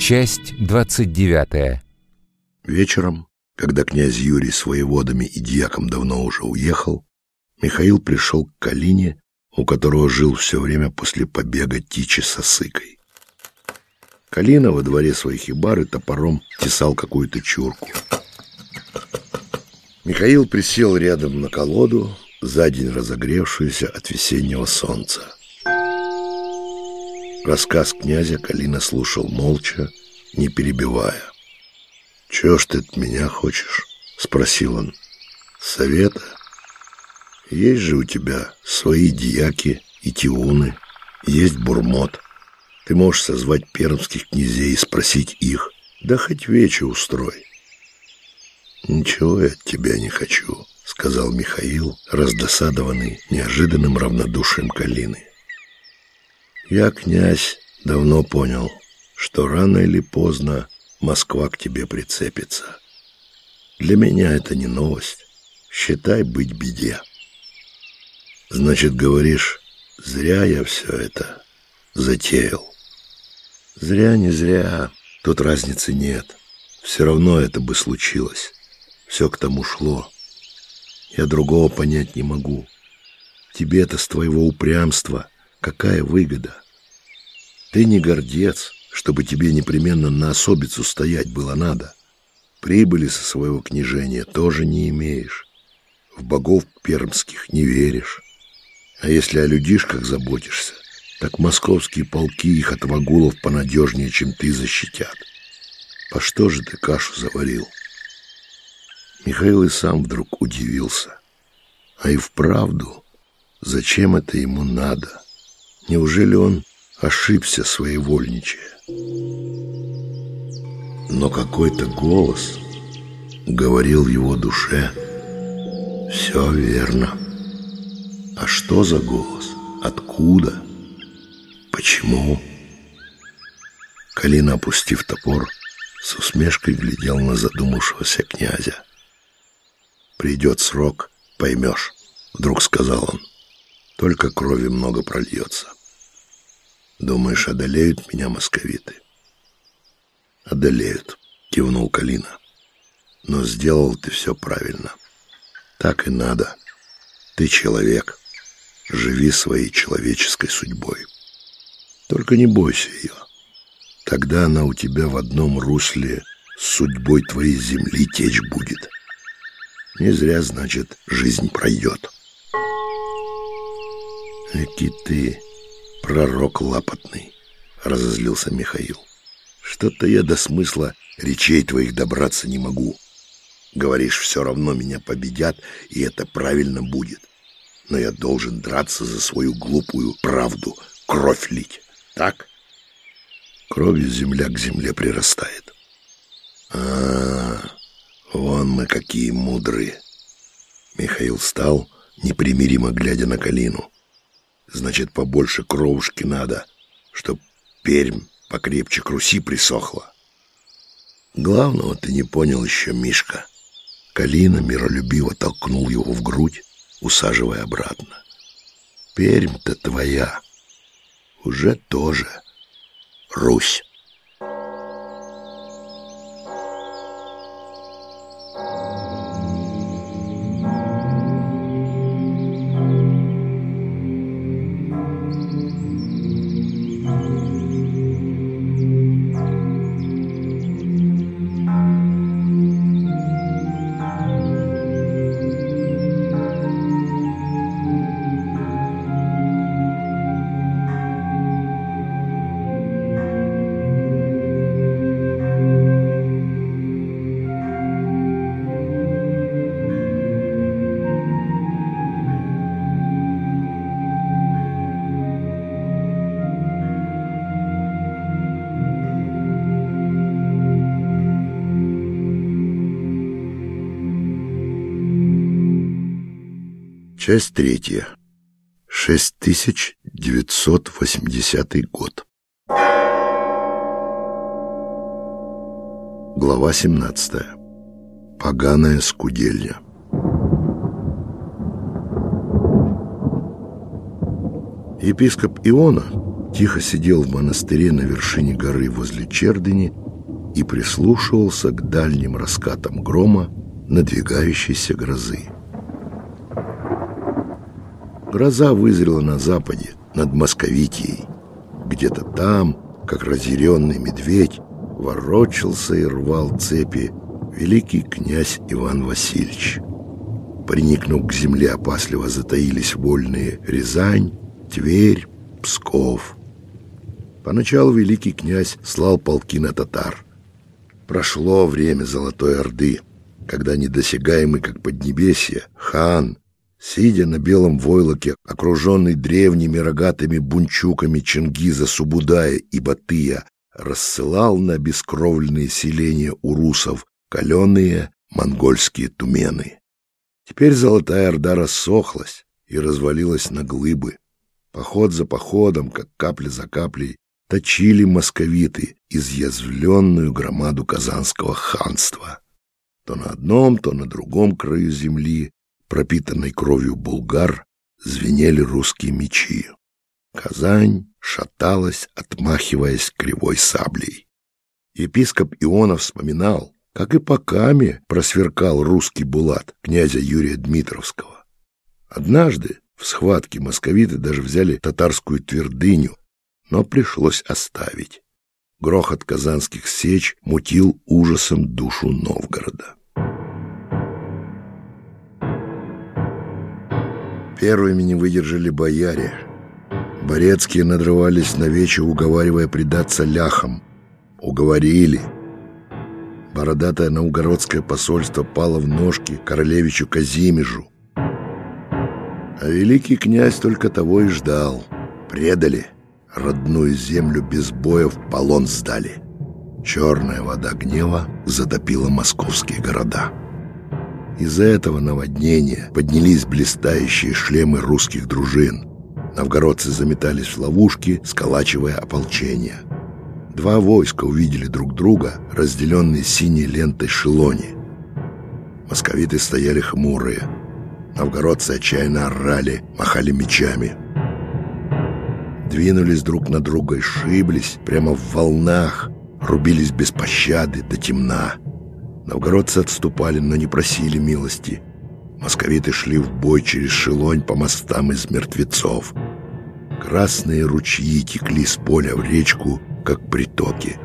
Часть 29. Вечером, когда князь Юрий с воеводами и дьяком давно уже уехал, Михаил пришел к Калине, у которого жил все время после побега Тичи с Осыкой. Калина во дворе своей хибары топором тесал какую-то чурку. Михаил присел рядом на колоду, за день разогревшуюся от весеннего солнца. Рассказ князя Калина слушал молча, не перебивая. «Чего ж ты от меня хочешь?» — спросил он. «Совета? Есть же у тебя свои дьяки и тиуны, есть бурмот. Ты можешь созвать пермских князей и спросить их, да хоть вече устрой». «Ничего я от тебя не хочу», — сказал Михаил, раздосадованный неожиданным равнодушием Калины. «Я, князь, давно понял, что рано или поздно Москва к тебе прицепится. Для меня это не новость. Считай быть беде. Значит, говоришь, зря я все это затеял. Зря, не зря, тут разницы нет. Все равно это бы случилось. Все к тому шло. Я другого понять не могу. Тебе-то с твоего упрямства какая выгода? Ты не гордец, чтобы тебе непременно на особицу стоять было надо. Прибыли со своего княжения тоже не имеешь. В богов пермских не веришь. А если о людишках заботишься, так московские полки их от вагулов понадежнее, чем ты, защитят. По что же ты кашу заварил? Михаил и сам вдруг удивился. А и вправду, зачем это ему надо? Неужели он ошибся своевольничая? Но какой-то голос говорил в его душе «Все верно». А что за голос? Откуда? Почему? Калина, опустив топор, с усмешкой глядел на задумавшегося князя. «Придет срок, поймешь», — вдруг сказал он. «Только крови много прольется». «Думаешь, одолеют меня московиты?» «Одолеют», — кивнул Калина. «Но сделал ты все правильно. Так и надо. Ты человек. Живи своей человеческой судьбой. Только не бойся ее. Тогда она у тебя в одном русле с судьбой твоей земли течь будет. Не зря, значит, жизнь пройдет». «Эки ты, пророк лапотный», — разозлился Михаил. Что-то я до смысла речей твоих добраться не могу. Говоришь, все равно меня победят, и это правильно будет. Но я должен драться за свою глупую правду, кровь лить. Так? Кровью земля к земле прирастает. А, -а, -а вон мы какие мудрые. Михаил встал, непримиримо глядя на Калину. Значит, побольше кровушки надо, чтоб Пермь покрепче к Руси присохла. Главного ты не понял еще, Мишка. Калина миролюбиво толкнул его в грудь, усаживая обратно. Пермь-то твоя. Уже тоже Русь. Часть третья. 6980 год. Глава 17. Поганая скудельня. Епископ Иона, тихо сидел в монастыре на вершине горы возле Чердыни и прислушивался к дальним раскатам грома надвигающейся грозы. Гроза вызрела на западе, над Московитией. Где-то там, как разъяренный медведь, ворочался и рвал цепи великий князь Иван Васильевич. Приникнув к земле, опасливо затаились вольные Рязань, Тверь, Псков. Поначалу великий князь слал полки на татар. Прошло время Золотой Орды, когда недосягаемый, как Поднебесье, хан, сидя на белом войлоке, окруженный древними рогатыми бунчуками Чингиза, Субудая и Батыя, рассылал на бескровленные селения урусов каленые монгольские тумены. Теперь Золотая Орда рассохлась и развалилась на глыбы. Поход за походом, как капля за каплей, точили московиты изъязвленную громаду Казанского ханства. То на одном, то на другом краю земли, пропитанной кровью булгар, звенели русские мечи. Казань шаталась, отмахиваясь кривой саблей. Епископ Ионов вспоминал, как и по каме просверкал русский булат князя Юрия Дмитровского. Однажды в схватке московиты даже взяли татарскую твердыню, но пришлось оставить. Грохот казанских сеч мутил ужасом душу Новгорода. Первыми не выдержали бояре. Борецкие надрывались на вече, уговаривая предаться ляхам. Уговорили — Бородатое наугородское посольство пало в ножки королевичу Казимежу. А великий князь только того и ждал. Предали, родную землю без боя в полон сдали. Черная вода гнева затопила московские города. Из-за этого наводнения поднялись блистающие шлемы русских дружин. Новгородцы заметались в ловушки, сколачивая ополчение – Два войска увидели друг друга, разделенные синей лентой шелони. Московиты стояли хмурые. Новгородцы отчаянно орали, махали мечами. Двинулись друг на друга и шиблись прямо в волнах, рубились без пощады до темна. Новгородцы отступали, но не просили милости. Московиты шли в бой через шелонь по мостам из мертвецов. Красные ручьи текли с поля в речку, как притоки.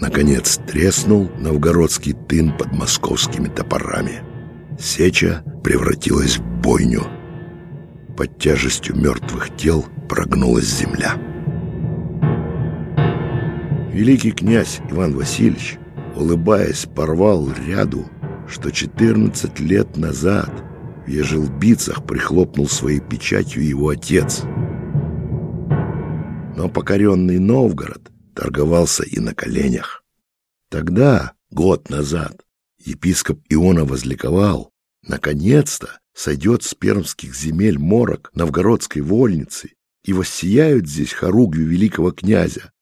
Наконец треснул новгородский тын под московскими топорами. Сеча превратилась в бойню. Под тяжестью мертвых тел прогнулась земля. Великий князь Иван Васильевич, улыбаясь, порвал ряду, что 14 лет назад в Ежелбицах прихлопнул своей печатью его отец — но покоренный Новгород торговался и на коленях. Тогда, год назад, епископ Иона возликовал, наконец-то сойдет с пермских земель морок новгородской вольницы и воссияют здесь хоругвью великого князя.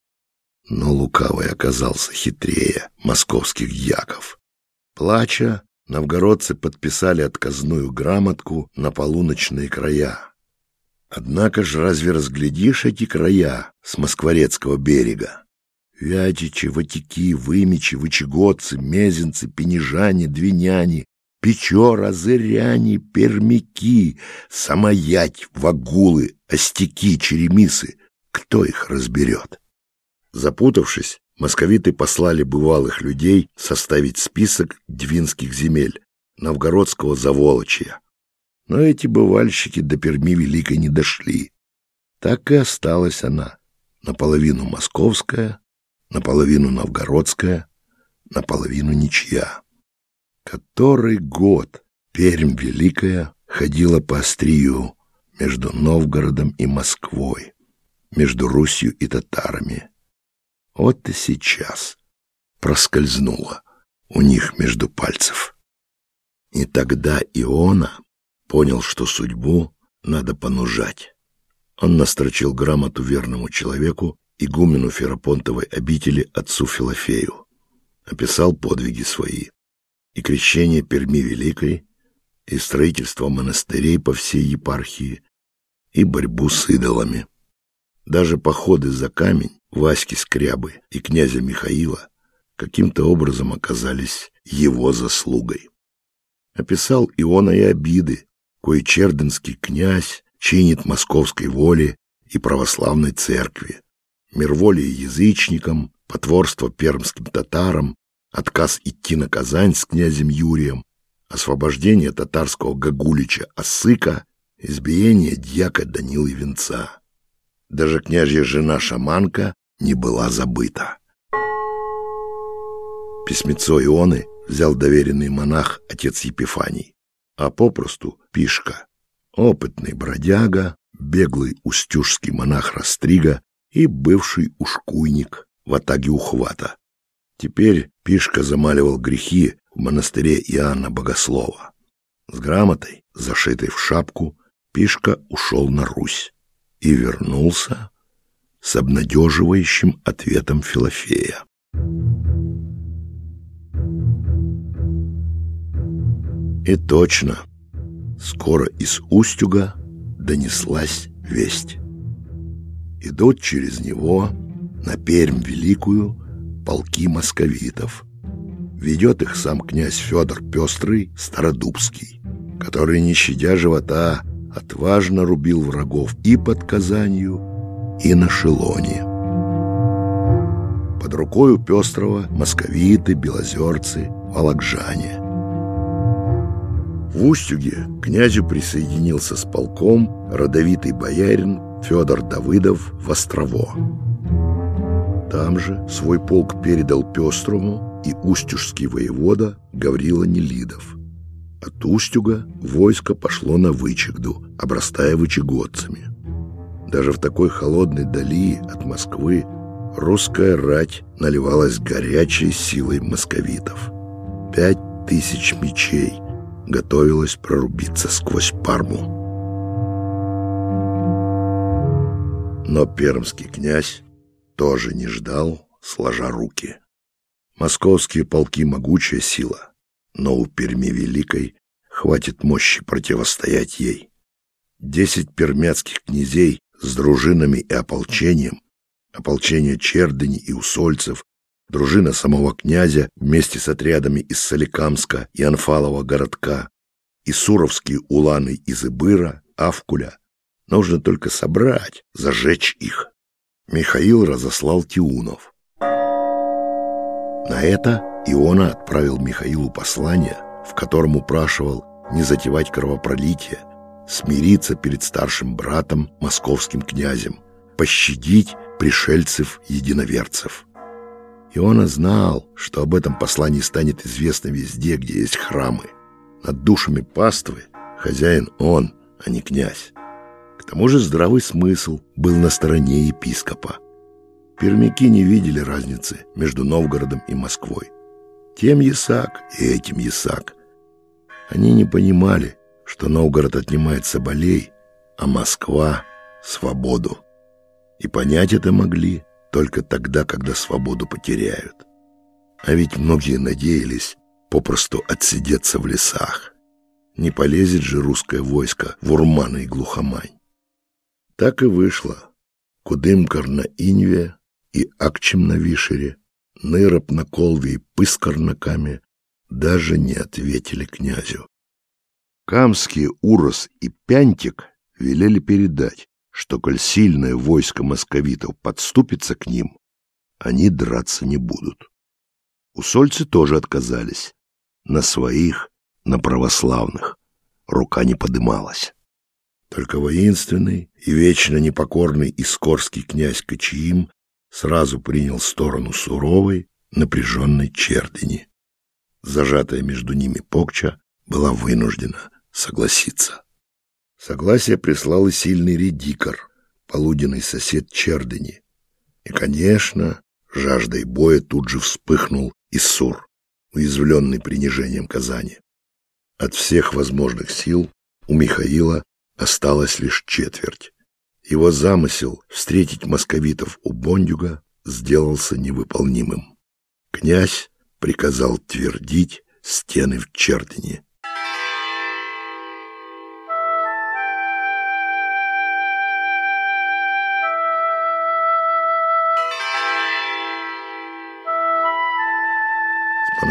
Но лукавый оказался хитрее московских яков. Плача, новгородцы подписали отказную грамотку на полуночные края. Однако ж разве разглядишь эти края с Москворецкого берега? Вятичи, Ватики, Вымичи, Вычегодцы, Мезенцы, Пенежане, Двиняне, Печора, Зыряне, Пермяки, Самоять, Вагулы, Остяки, Черемисы. Кто их разберет? Запутавшись, московиты послали бывалых людей составить список двинских земель, новгородского заволочья. Но эти бывальщики до Перми Великой не дошли. Так и осталась она, наполовину московская, наполовину новгородская, наполовину ничья. Который год Пермь Великая ходила по острию между Новгородом и Москвой, между Русью и татарами. Вот и сейчас проскользнула у них между пальцев. И тогда Иона понял, что судьбу надо понужать. Он настрочил грамоту верному человеку, игумену Ферапонтовой обители отцу Филофею, описал подвиги свои, и крещение Перми Великой, и строительство монастырей по всей епархии, и борьбу с идолами. Даже походы за камень Васьки Скрябы и князя Михаила каким-то образом оказались его заслугой. Описал и он и обиды, кое черденский князь чинит московской воле и православной церкви, мирволие язычникам, потворство пермским татарам, отказ идти на Казань с князем Юрием, освобождение татарского гагулича Осыка, избиение дьяка Данилы Венца. Даже княжья жена Шаманка не была забыта. Письмецо Ионы взял доверенный монах отец Епифаний, а попросту Пишка, опытный бродяга, беглый устюжский монах Растрига и бывший ушкуйник в атаге ухвата. Теперь Пишка замаливал грехи в монастыре Иоанна Богослова. С грамотой, зашитой в шапку, Пишка ушел на Русь и вернулся с обнадеживающим ответом Филофея. И точно, скоро из Устюга донеслась весть. Идут через него на Пермь Великую полки московитов. Ведет их сам князь Федор Пестрый Стародубский, который, не щадя живота, отважно рубил врагов и под Казанью, и на Шелоне. Под рукой у Пестрого московиты, белозерцы, вологжане – в Устюге князю присоединился с полком родовитый боярин Федор Давыдов в Острово. Там же свой полк передал Пестрому и устюжский воевода Гаврила Нелидов. От Устюга войско пошло на Вычегду, обрастая вычегодцами. Даже в такой холодной дали от Москвы русская рать наливалась горячей силой московитов. Пять тысяч мечей, готовилась прорубиться сквозь Парму. Но пермский князь тоже не ждал, сложа руки. Московские полки — могучая сила, но у Перми Великой хватит мощи противостоять ей. Десять пермяцких князей с дружинами и ополчением, ополчение Чердыни и Усольцев, дружина самого князя вместе с отрядами из Соликамска и Анфалова городка, и суровские уланы из Ибыра, Авкуля. Нужно только собрать, зажечь их. Михаил разослал Тиунов. На это Иона отправил Михаилу послание, в котором упрашивал не затевать кровопролитие, смириться перед старшим братом, московским князем, пощадить пришельцев-единоверцев. Иона знал, что об этом послании станет известно везде, где есть храмы. Над душами паствы хозяин он, а не князь. К тому же здравый смысл был на стороне епископа. Пермяки не видели разницы между Новгородом и Москвой. Тем Ясак и этим Ясак. Они не понимали, что Новгород отнимает соболей, а Москва — свободу. И понять это могли — только тогда, когда свободу потеряют. А ведь многие надеялись попросту отсидеться в лесах. Не полезет же русское войско в Урманы и Глухомань. Так и вышло. Кудымкар на Инве и Акчем на Вишере, Ныроб на Колве и Пыскар на Каме даже не ответили князю. Камские Урос и Пянтик велели передать, что, коль сильное войско московитов подступится к ним, они драться не будут. Усольцы тоже отказались. На своих, на православных. Рука не подымалась. Только воинственный и вечно непокорный искорский князь Кочиим сразу принял сторону суровой, напряженной чердыни. Зажатая между ними Покча была вынуждена согласиться. Согласие прислал и сильный редикор, полуденный сосед Чердыни. И, конечно, жаждой боя тут же вспыхнул Иссур, уязвленный принижением Казани. От всех возможных сил у Михаила осталось лишь четверть. Его замысел встретить московитов у Бондюга сделался невыполнимым. Князь приказал твердить стены в Чердыне.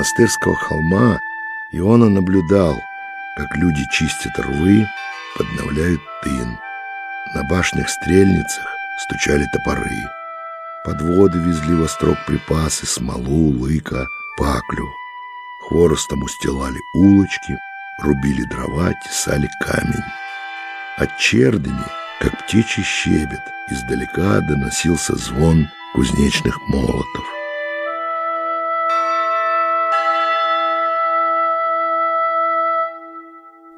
Монастырского холма Иона наблюдал, как люди чистят рвы, подновляют тын. На башнях-стрельницах стучали топоры. Подводы везли во строк припасы, смолу, лыка, паклю. Хворостом устилали улочки, рубили дрова, тесали камень. От чердыни, как птичий щебет, издалека доносился звон кузнечных молотов.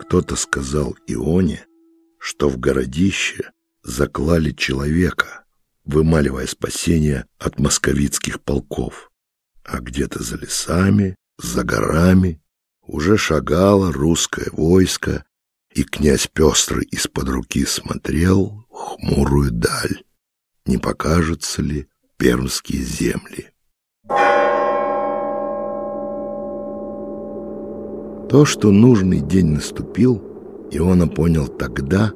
Кто-то сказал Ионе, что в городище заклали человека, вымаливая спасение от московицких полков. А где-то за лесами, за горами уже шагало русское войско, и князь Пестрый из-под руки смотрел в хмурую даль, не покажутся ли пермские земли. То, что нужный день наступил, Иона понял тогда,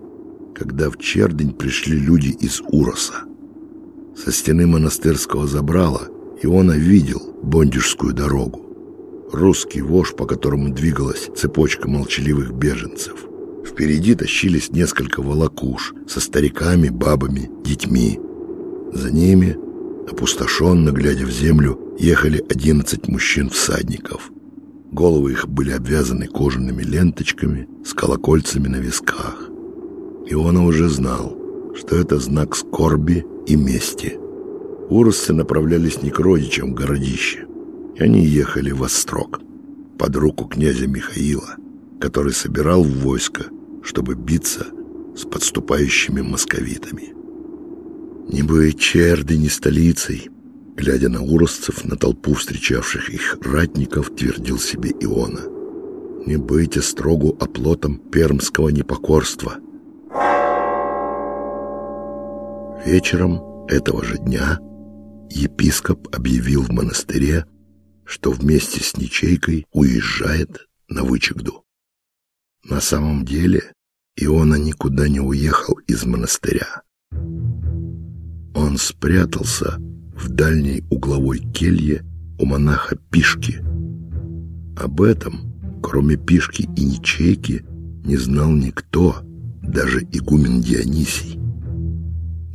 когда в Чердень пришли люди из Уроса. Со стены монастырского забрала Иона видел Бондюжскую дорогу. Русский вож, по которому двигалась цепочка молчаливых беженцев. Впереди тащились несколько волокуш со стариками, бабами, детьми. За ними, опустошенно глядя в землю, ехали одиннадцать мужчин-всадников – Головы их были обвязаны кожаными ленточками с колокольцами на висках. И он уже знал, что это знак скорби и мести. Уросцы направлялись не к родичам в городище. Они ехали в Острог, под руку князя Михаила, который собирал войско, чтобы биться с подступающими московитами. Не быть черды не столицей, Глядя на уросцев, на толпу встречавших их ратников, твердил себе Иона. «Не быть строгу оплотом пермского непокорства». Вечером этого же дня епископ объявил в монастыре, что вместе с Ничейкой уезжает на Вычегду. На самом деле Иона никуда не уехал из монастыря. Он спрятался в дальней угловой келье у монаха Пишки. Об этом, кроме Пишки и Ничейки, не знал никто, даже игумен Дионисий.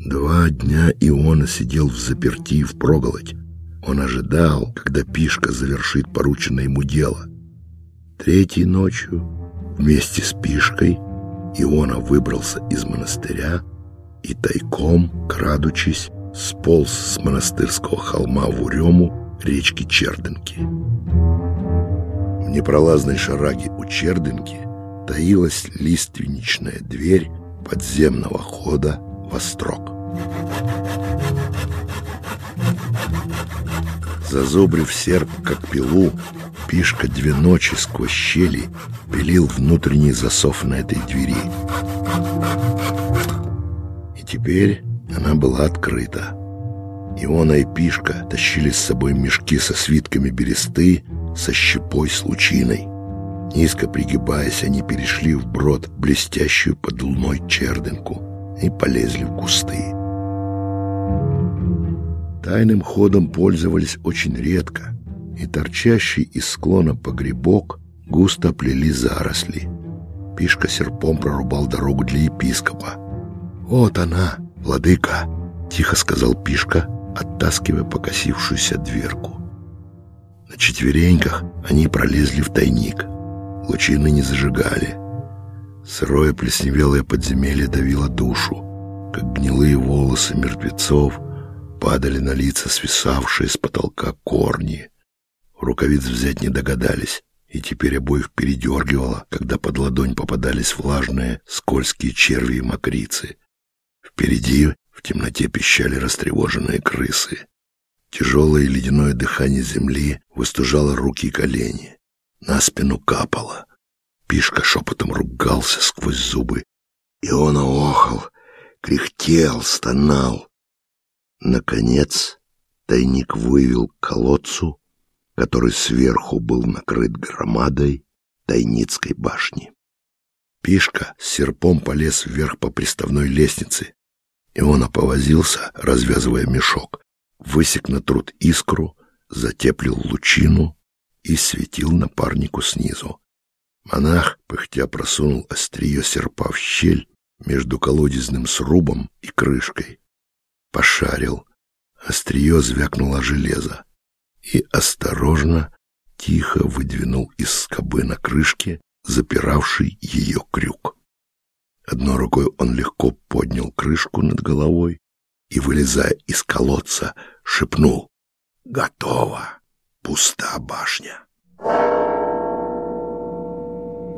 Два дня Иона сидел в заперти в проголодь. Он ожидал, когда Пишка завершит порученное ему дело. Третьей ночью, вместе с Пишкой, Иона выбрался из монастыря и тайком, крадучись, сполз с монастырского холма в Урему речки Чердынки. В непролазной шараге у Чердынки таилась лиственничная дверь подземного хода во строк. Зазубрив серп, как пилу, Пишка две ночи сквозь щели пилил внутренний засов на этой двери. И теперь она была открыта. Иона и Пишка тащили с собой мешки со свитками бересты, со щепой с лучиной. Низко пригибаясь, они перешли вброд блестящую под луной чердынку и полезли в кусты. Тайным ходом пользовались очень редко, и торчащий из склона погребок густо плели заросли. Пишка серпом прорубал дорогу для епископа. «Вот она!» «Владыка!» — тихо сказал Пишка, оттаскивая покосившуюся дверку. На четвереньках они пролезли в тайник. Лучины не зажигали. Сырое плесневелое подземелье давило душу, как гнилые волосы мертвецов падали на лица свисавшие с потолка корни. Рукавиц взять не догадались, и теперь обоих передергивало, когда под ладонь попадались влажные, скользкие черви и мокрицы — Впереди в темноте пищали растревоженные крысы. Тяжелое ледяное дыхание земли выстужало руки и колени. На спину капало. Пишка шепотом ругался сквозь зубы. И он охал, кряхтел, стонал. Наконец тайник вывел к колодцу, который сверху был накрыт громадой Тайницкой башни. Пишка с серпом полез вверх по приставной лестнице, и он оповозился, развязывая мешок, высек на труд искру, затеплил лучину и светил напарнику снизу. Монах, пыхтя, просунул острие серпа в щель между колодезным срубом и крышкой. Пошарил. Острие звякнуло железо. И осторожно, тихо выдвинул из скобы на крышке запиравший ее крюк. Одной рукой он легко поднял крышку над головой и, вылезая из колодца, шепнул «Готово! Пуста башня!»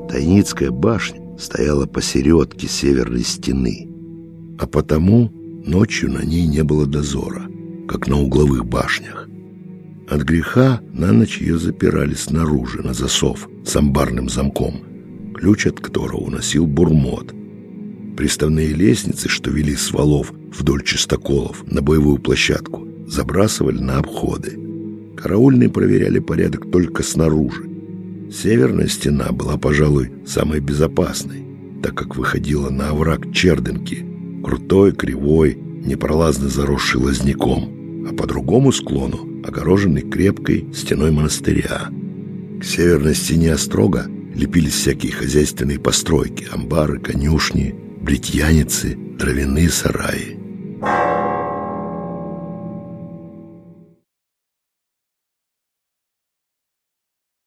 Тайницкая башня стояла посередке северной стены, а потому ночью на ней не было дозора, как на угловых башнях. От греха на ночь ее запирали снаружи на засов с амбарным замком, ключ от которого уносил бурмот. Приставные лестницы, что вели с валов вдоль чистоколов на боевую площадку, забрасывали на обходы. Караульные проверяли порядок только снаружи, Северная стена была, пожалуй, самой безопасной, так как выходила на овраг Черденки, крутой, кривой, непролазно заросший лозняком, а по другому склону огороженный крепкой стеной монастыря. К северной стене острога лепились всякие хозяйственные постройки, амбары, конюшни, бритьяницы, дровяные сараи.